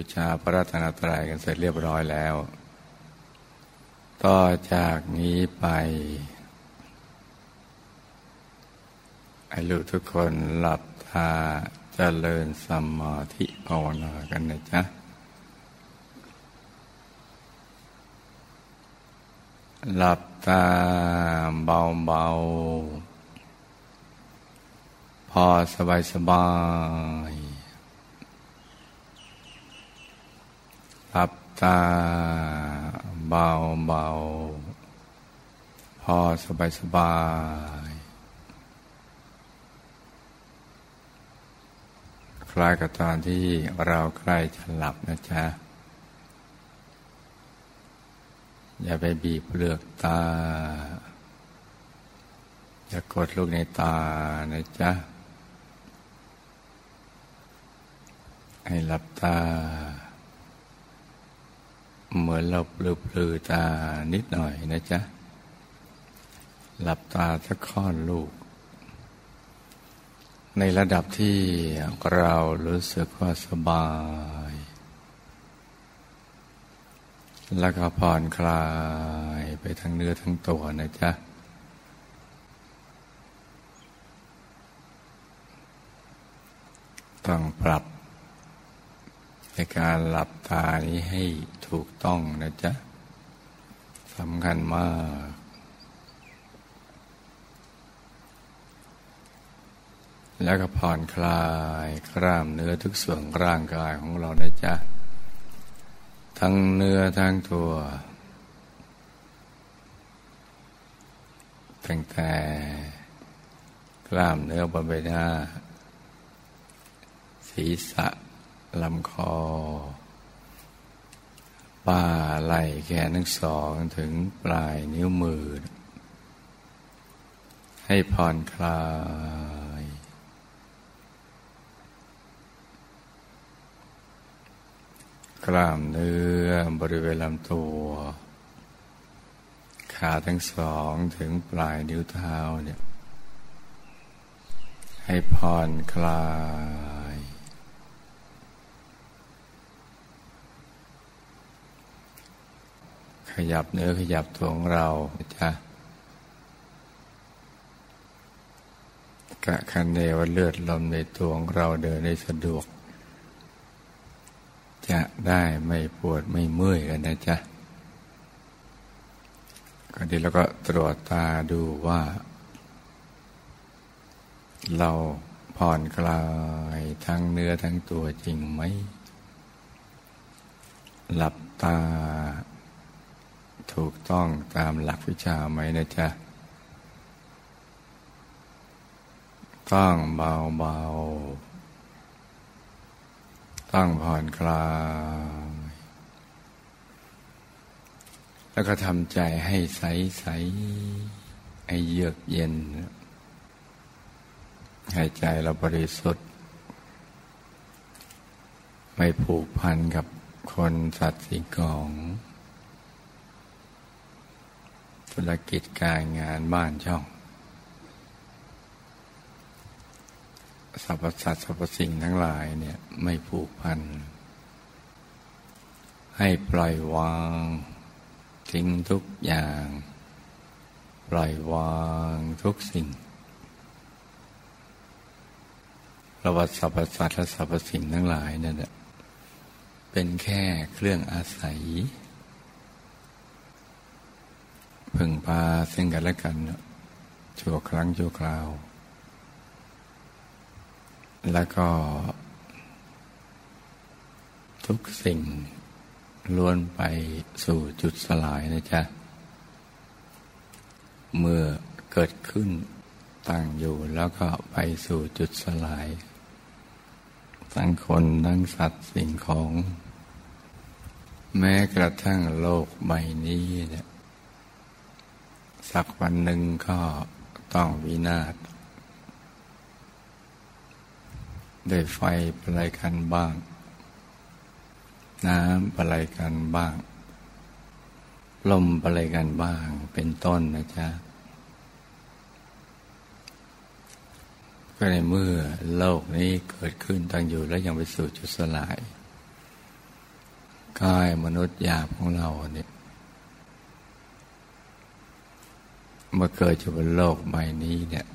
บูชาพระรัตนตรัยกันเสร็จเรียบร้อยแล้ว ต่อจากนี้ไปไอ้ลูกทุกคนหลับตาเจริญสมาธิภาวนากันนะจ๊ะหลับตาเบาๆ พอสบายสบาย หลับาเบาพอสบายสบาย คล้ายกับตอนที่เราใกล้จะหลับนะจ๊ะ อย่าไปบีบเปลือกตา อย่ากดลูกในตานะจ๊ะ ให้หลับตา เหมือนเราปลือปลือตานิดหน่อยนะจ๊ะ หลับตาสักค่อนลูก ในระดับที่เรารู้สึกว่าสบาย แล้วก็ผ่อนคลายไปทั้งเนื้อทั้งตัวนะจ๊ะต้องปรับ ในการหลับตานี้ให้ถูกต้องนะจ๊ะสำคัญมาก แล้วก็ผ่อนคลายกล้ามเนื้อทุกส่วนร่างกายของเรานะจ๊ะ ทั้งเนื้อทั้งตัวตั้งแต่กล้ามเนื้อบนใบหน้า ศีรษะ ลำคอป้าไหล่แขนทั้งสองถึงปลายนิ้วมือ ให้ผ่อนคลาย กล้ามเนื้อบริเวณลำตัว ขาทั้งสองถึงปลายนิ้วเท้าเนี่ยให้ผ่อนคลาย ขยับเนื้อขยับตัวของเราจ้ะกะคันเนวเลือดลมในตัวของเราเดินได้สะดวก จะได้ไม่ปวดไม่เมื่อยกันนะจ๊ะก็ดีแล้วก็ตรวจตาดูว่า เราผ่อนคลายทั้งเนื้อทั้งตัวจริงไหม หลับตา ถูกต้องตามหลักวิชาไหมนะจ๊ะ ต้องเบาเบาตั้งผ่อนคลายแล้วก็ทำใจให้ใสใสให้เยือกเย็นให้ใจเราบริสุทธิ์ ไม่ผูกพันกับคนสัตว์สิ่งของ ธุรกิจการงานบ้านช่องสรรพสัตว์สรรพสิ่งทั้งหลายเนี่ยไม่ผูกพัน ให้ปล่อยวางทิ้งทุกอย่าง ปล่อยวางทุกสิ่งระวัติสรรพสัตว์และสรรพสิ่งทั้งหลายนั่นเป็นแค่เครื่องอาศัย พึ่งพาซึ่งกันและกัน ชั่วครั้งชั่วคราว แล้วก็ ทุกสิ่งล้วนไปสู่จุดสลายนะจ๊ะ เมื่อเกิดขึ้นตั้งอยู่แล้วก็ไปสู่จุดสลาย ทั้งคนทั้งสัตว์สิ่งของ แม้กระทั่งโลกใบนี้เนี่ย สักวันหนึ่งก็ต้องวินาศด้วยไฟอะไรกันบ้าง น้ำอะไรกันบ้าง ลมอะไรกันบ้าง เป็นต้นนะจ๊ะ ก็ในเมื่อโลกนี้เกิดขึ้นตั้งอยู่แล้วยังไปสู่จุดสลายกายมนุษย์หยาบของเราเนี่ยเมื่อเกิดอยู่บนโลกใบนี้เนี่ย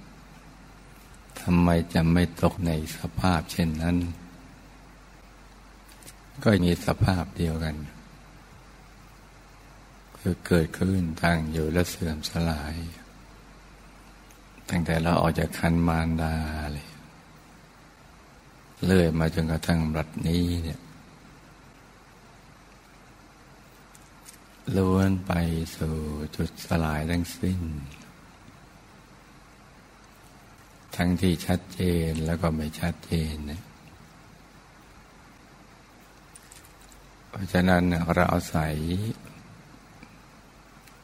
ทำไมจะไม่ตกในสภาพเช่นนั้น ก็มีสภาพเดียวกัน คือเกิดขึ้นตั้งอยู่และเสื่อมสลาย ตั้งแต่เราออกจากคันมารดาเลยเลื่อยมาจนกระทั่งบัดนี้เนี่ย ล้วนไปสู่จุดสลายทั้งสิ้น ทั้งที่ชัดเจนแล้วก็ไม่ชัดเจนนะเพราะฉะนั้นเราอาศัย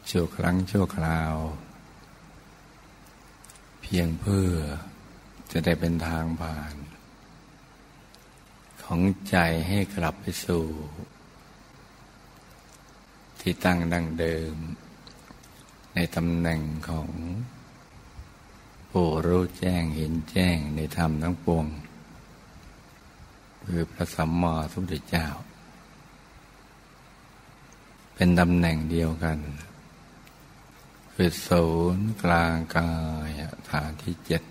ชั่วครั้งชั่วคราว เพียงเพื่อจะได้เป็นทางผ่าน ของใจให้กลับไปสู่ ที่ตั้งดังเดิม ในตำแหน่งของผู้รู้แจ้งเห็นแจ้งในธรรมทั้งปวง คือพระสัมมาสัมพุทธเจ้า เป็นตำแหน่งเดียวกัน คือศูนย์กลางกายฐานที่เจ็ด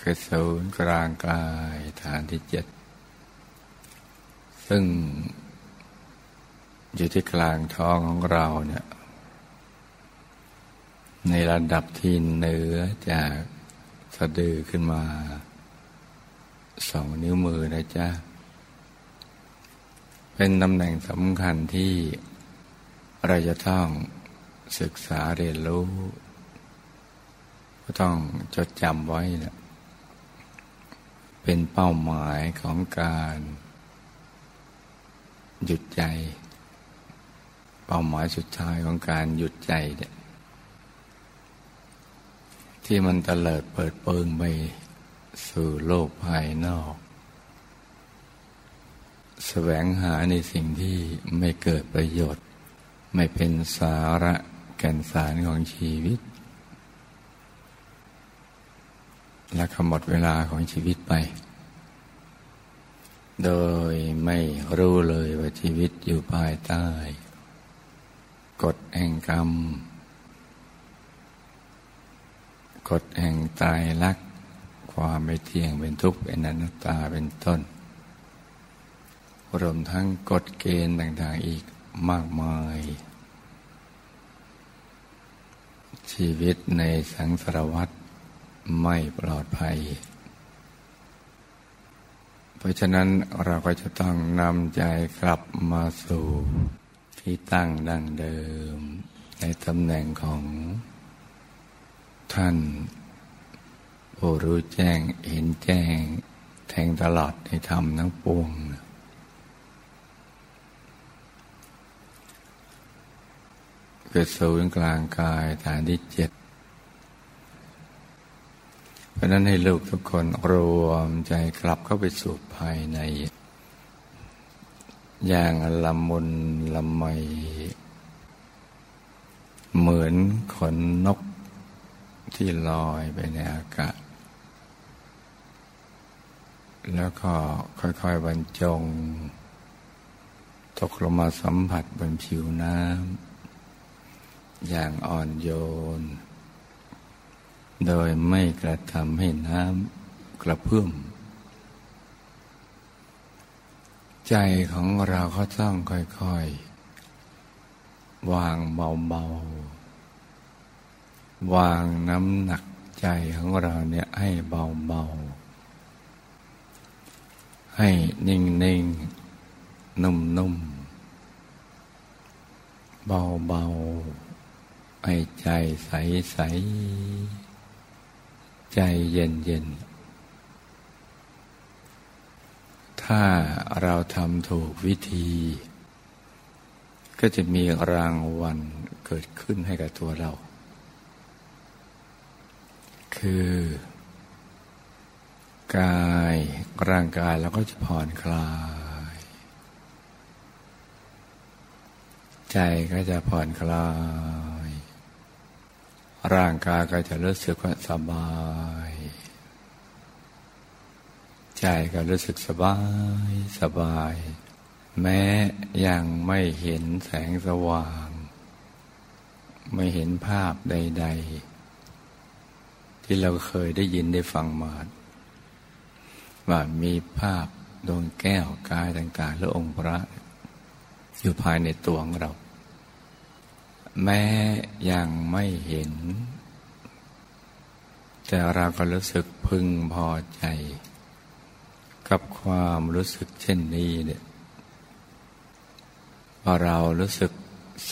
คือศูนย์กลางกายฐานที่เจ็ดซึ่ง อยู่ที่กลางท้องของเราเนี่ยในระดับที่เหนือจากสะดือขึ้นมา สองนิ้วมือนะจ๊ะ เป็นตำแหน่งสำคัญที่เราจะต้องศึกษาเรียนรู้ ก็ต้องจดจำไว้นะเป็นเป้าหมายของการ หยุดใจ เป้าหมายสุดท้ายของการหยุดใจเนี่ยที่มันเตลิดเปิดเปิงไปสู่โลกภายนอกแสวงหาในสิ่งที่ไม่เกิดประโยชน์ ไม่เป็นสาระแก่นสารของชีวิต และขมดเวลาของชีวิตไป โดยไม่รู้เลยว่าชีวิตอยู่ภายใต้ กฎแห่งกรรม กฎแห่งตายรัก ความไม่เที่ยงเป็นทุกข์เป็นอนัตตาเป็นต้น รวมทั้งกฎเกณฑ์ต่างๆอีกมากมาย ชีวิตในสังสารวัฏไม่ปลอดภัย เพราะฉะนั้นเราก็จะต้องนำใจกลับมาสู่ ที่ตั้งดังเดิม ในตำแหน่งของท่านผู้รู้แจ้งเห็นแจ้ง แทงตลอดในธรรมทั้งปวง เกิดศูนย์กลางกายฐานที่เจ็ดเพราะนั้นให้ลูกทุกคนรวมใจกลับเข้าไปสู่ภายใน อย่างละมุนละไม เหมือนขนนกที่ลอยไปในอากาศ แล้วก็ค่อยๆบรรจง ตกลงมาสัมผัสบนผิวน้ำอย่างอ่อนโยน โดยไม่กระทำให้น้ำกระเพื่อม ใจของเราก็ต้องค่อย ๆ วางเบา ๆ วางน้ำหนักใจของเราเนี่ยให้เบา ๆ ให้นิ่ง ๆ นุ่ม ๆ เบา ๆ ให้ใจใส ๆ ใจเย็น ๆ ถ้าเราทำถูกวิธี ก็จะมีรางวัลเกิดขึ้นให้กับตัวเรา คือ กายร่างกายเราก็จะผ่อนคลาย ใจก็จะผ่อนคลาย ร่างกายก็จะรู้สึกว่าสบาย ใจก็รู้สึกสบายสบาย แม้ยังไม่เห็นแสงสว่าง ไม่เห็นภาพใด ๆ ที่เราเคยได้ยินได้ฟังมาว่ามีภาพดวงแก้วกายต่างๆหรือองค์พระ อยู่ภายในตัวของเรา แม้ยังไม่เห็น แต่เราก็รู้สึกพึงพอใจ กับความรู้สึกเช่นนี้เนี่ยพอเรารู้สึก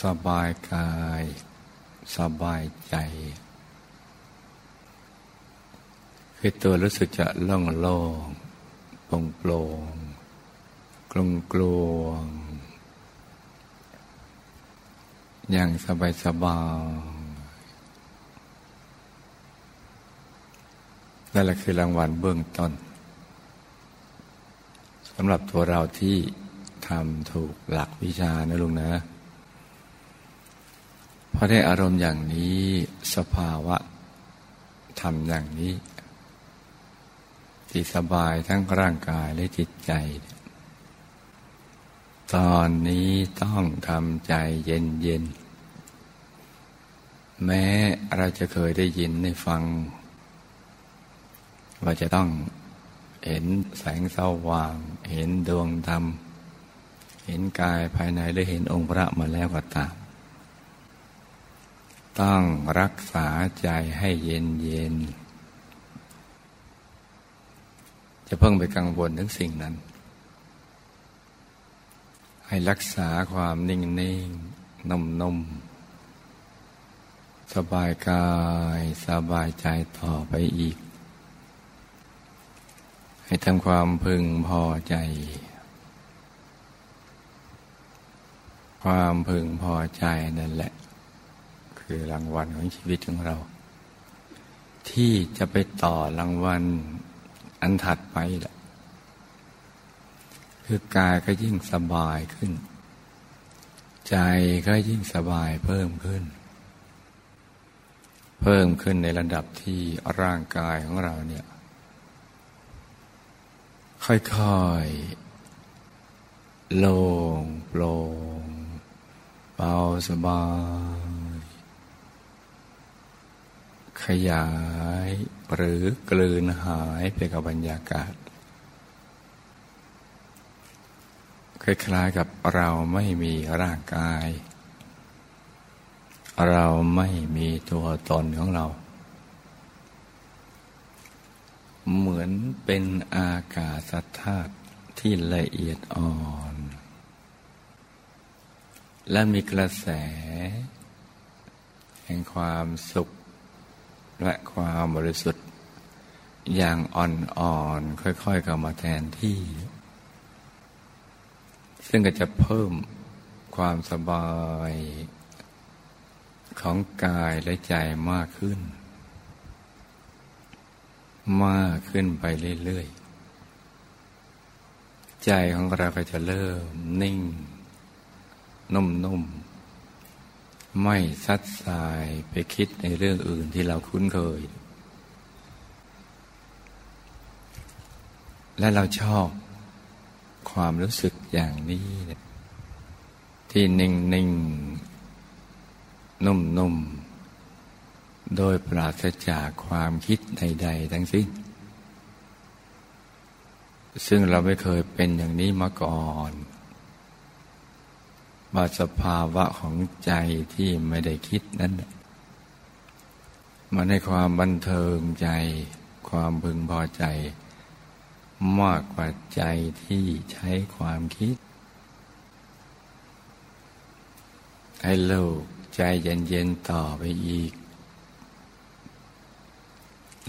สบายกาย สบายใจคือตัวรู้สึกจะล่องโล่งโปร่งโปร่งกลงกลวงอย่างสบายสบายนั่นแหละคือรางวัลเบื้องต้นำหรับตัวเราที่ทำถูกหลักวิชานะลุงนะพอได้อารมณ์อย่างนี้สภาวะทำอย่างนี้ที่สบายทั้งร่างกายและจิตใจ ตอนนี้ต้องทำใจเย็นเย็นแม้เราจะเคยได้ยินได้ฟัง ว่าจะต้อง เห็นแสงสว่าง เห็นดวงธรรม เห็นกายภายในหรือเห็นองค์พระมาแล้วก็ตาม ต้องรักษาใจให้เย็นเย็น จะเพิ่งไปกังวลถึงสิ่งนั้น ให้รักษาความนิ่งนิ่งนุ่มนุ่มสบายกายสบายใจต่อไปอีก ให้ทำความพึงพอใจ ความพึงพอใจนั่นแหละ คือรางวัลของชีวิตของเรา ที่จะไปต่อรางวัลอันถัดไปแหละ คือกายก็ยิ่งสบายขึ้น ใจก็ยิ่งสบายเพิ่มขึ้น เพิ่มขึ้นในระดับที่ร่างกายของเราเนี่ย ค่อยๆโล่งโปร่งเบาสบาย ขยายหรือกลืนหายไปกับบรรยากาศ คล้ายๆกับเราไม่มีร่างกาย เราไม่มีตัวตนของเรา เหมือนเป็นอากาศธาตุที่ละเอียดอ่อน และมีกระแส แห่งความสุข และความบริสุทธิ์ อย่างอ่อนๆค่อยๆเข้ามาแทนที่ ซึ่งก็จะเพิ่มความสบายของกายและใจมากขึ้น มากขึ้นไปเรื่อยๆ ใจของเราก็จะเริ่มนิ่ง นุ่มๆ ไม่ซัดสายไปคิดในเรื่องอื่นที่เราคุ้นเคย และเราชอบความรู้สึกอย่างนี้ที่นิ่ง ๆ นุ่ม ๆ โดยปราศจากความคิดใด ๆ ทั้งสิ้น ซึ่งเราไม่เคยเป็นอย่างนี้มาก่อนว่าสภาวะของใจที่ไม่ได้คิดนั้นมันให้ความบันเทิงใจ ความพึงพอใจ มากกว่าใจที่ใช้ความคิด ให้โลกใจเย็นๆต่อไปอีก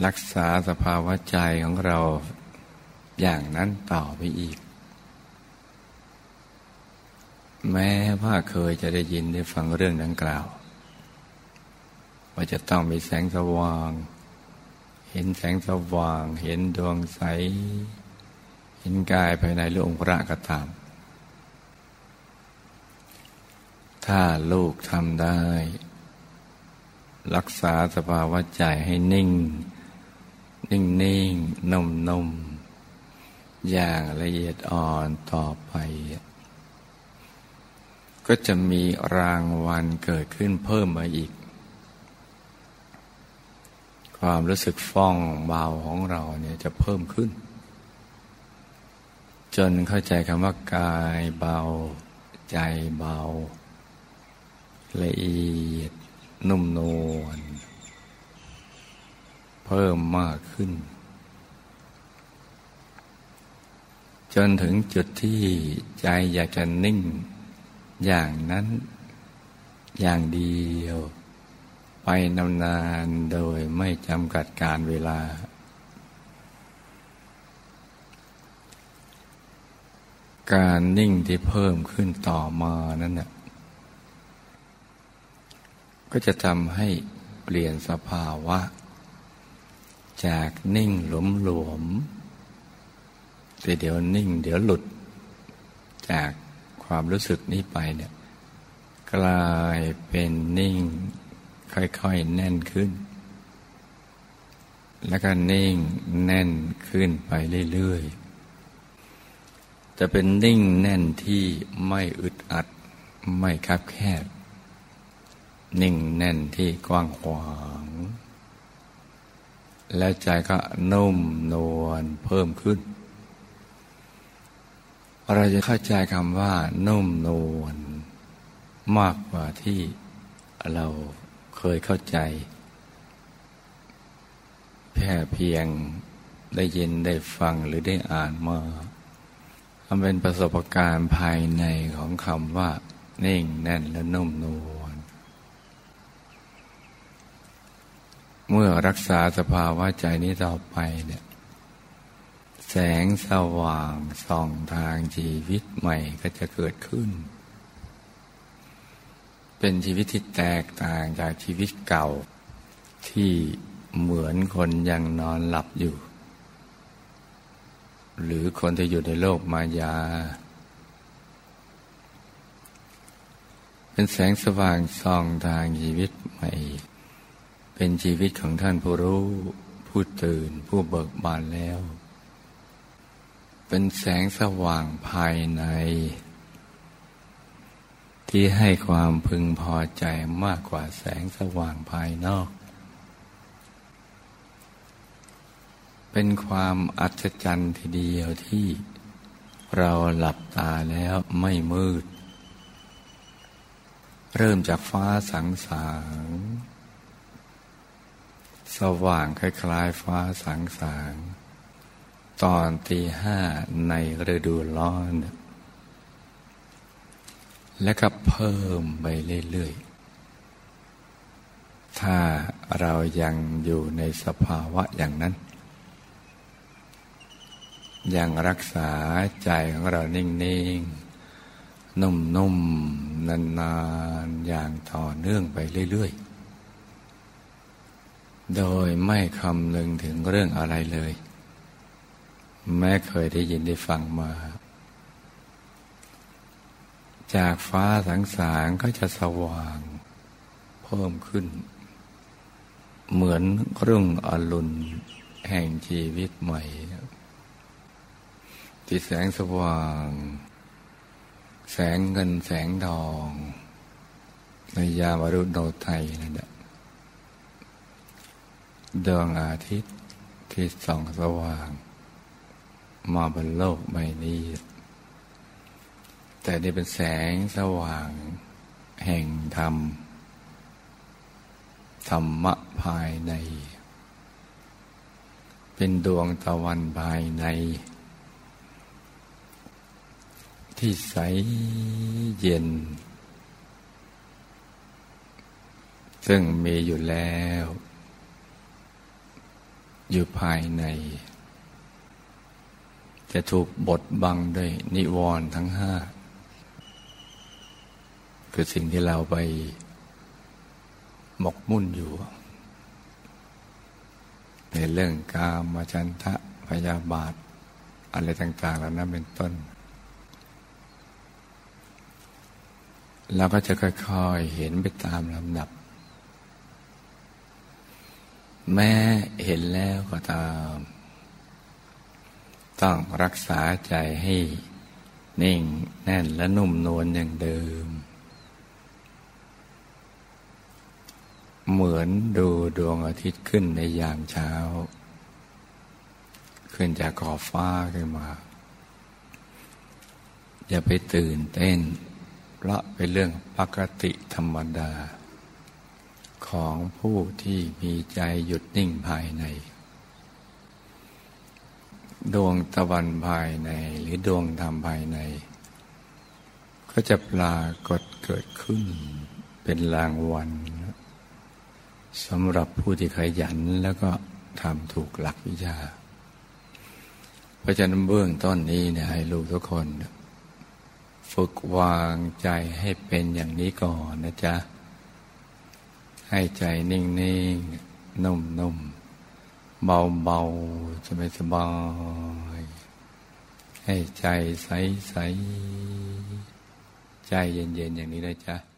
รักษาสภาวะใจของเราอย่างนั้นต่อไปอีก แม้ว่าเคยจะได้ยินได้ฟังเรื่องดังกล่าว ว่าจะต้องมีแสงสว่าง เห็นแสงสว่าง เห็นดวงใส เห็นกายภายในหรือองค์พระก็ตาม ถ้าลูกทำได้ รักษาสภาวะใจให้นิ่ง นิ่งนิ่งนุ่มนุ่มอย่างละเอียดอ่อนต่อไป ก็จะมีรางวัลเกิดขึ้นเพิ่มมาอีก ความรู้สึกฟ่องเบาของเราเนี่ยจะเพิ่มขึ้น จนเข้าใจคำว่ากายเบา ใจเบา ละเอียดนุ่มนวล เพิ่มมากขึ้น จนถึงจุดที่ใจอยากจะนิ่งอย่างนั้นอย่างเดียว ไปนานโดยไม่จำกัดการเวลา การนิ่งที่เพิ่มขึ้นต่อมานั้นน่ะก็จะทำให้เปลี่ยนสภาวะ จากนิ่งหลวมหลวมแต่เดี๋ยวนิ่ง เดี๋ยวหลุด จากความรู้สึกนี้ไปเนี่ยกลายเป็นนิ่ง ค่อยๆ แน่นขึ้น แล้วก็นิ่งแน่นขึ้นไปเรื่อยๆจะเป็นนิ่งแน่นที่ไม่อึดอัดไม่คับแคบ นิ่งแน่นที่กว้างขวาง แล้วใจก็นุ่มนวลเพิ่มขึ้น เราจะเข้าใจคำว่า นุ่มนวลมากกว่าที่เราเคยเข้าใจ แค่เพียงได้ยินได้ฟังหรือได้อ่านมาทำเป็นประสบการณ์ภายในของคำว่า นิ่งแน่นและนุ่มนวล เมื่อรักษาสภาวะใจนี้ต่อไปเนี่ยแสงสว่างส่องทางชีวิตใหม่ก็จะเกิดขึ้น เป็นชีวิตที่แตกต่างจากชีวิตเก่า ที่เหมือนคนยังนอนหลับอยู่ หรือคนที่อยู่ในโลกมายา เป็นแสงสว่างส่องทางชีวิตใหม่ เป็นชีวิตของท่านผู้รู้ ผู้ตื่นผู้เบิกบานแล้ว เป็นแสงสว่างภายใน ที่ให้ความพึงพอใจมากกว่าแสงสว่างภายนอก เป็นความอัศจรรย์ทีเดียวที่เราหลับตาแล้วไม่มืด เริ่มจากฟ้าสังสาง สว่างคล้ายๆฟ้าสังสางตอนตีห้าในฤดูร้อน และก็เพิ่มไปเรื่อยๆ ถ้าเรายังอยู่ในสภาวะอย่างนั้น ยังรักษาใจของเรานิ่งๆ นุ่มๆนานๆ อย่างต่อเนื่องไปเรื่อยๆ โดยไม่คำนึงถึงเรื่องอะไรเลย แม้เคยได้ยินได้ฟังมา จากฟ้าสังสารก็จะสว่าง เพิ่มขึ้น เหมือนรุ่งอรุณแห่งชีวิตใหม่ที่แสงสว่าง แสงเงินแสงทอง ในยามอรุณโนไทยนั่นแหละ ดวงอาทิตย์ที่ส่องสว่าง มาบนโลกใบนี้ แต่นี่เป็นแสงสว่าง แห่งธรรม ธรรมะภายใน เป็นดวงตะวันภายใน ที่ใสเย็น ซึ่งมีอยู่แล้ว อยู่ภายใน จะถูกบดบังด้วยนิวรณ์ทั้งห้า คือสิ่งที่เราไปหมกมุ่นอยู่ ในเรื่องกามาจันทะพยาบาท อะไรต่างๆแล้วนั้นเป็นต้นเราก็จะค่อยๆเห็นไปตามลำดับ แม้เห็นแล้วก็ตาม ต้องรักษาใจให้นิ่งแน่นและนุ่มนวลอย่างเดิม เหมือนดูดวงอาทิตย์ขึ้นในยามเช้า ขึ้นจากขอบฟ้าขึ้นมา อย่าไปตื่นเต้น เพราะเป็นเรื่องปกติธรรมดา ของผู้ที่มีใจหยุดนิ่งภายใน ดวงตะวันภายในหรือดวงธรรมภายใน ก็จะปรากฏเกิดขึ้นเป็นรางวัลสำหรับผู้ที่ขยันแล้วก็ทำถูกหลักวิชาเพราะฉะนั้นเบื้องต้นนี้เนี่ยให้ลูกทุกคน ฝึกวางใจให้เป็นอย่างนี้ก่อนนะจ๊ะ ให้ใจนิ่งๆนุ่มๆเบาๆสบายสบายให้ใจใสๆใจเย็นๆอย่างนี้นะจ๊ะ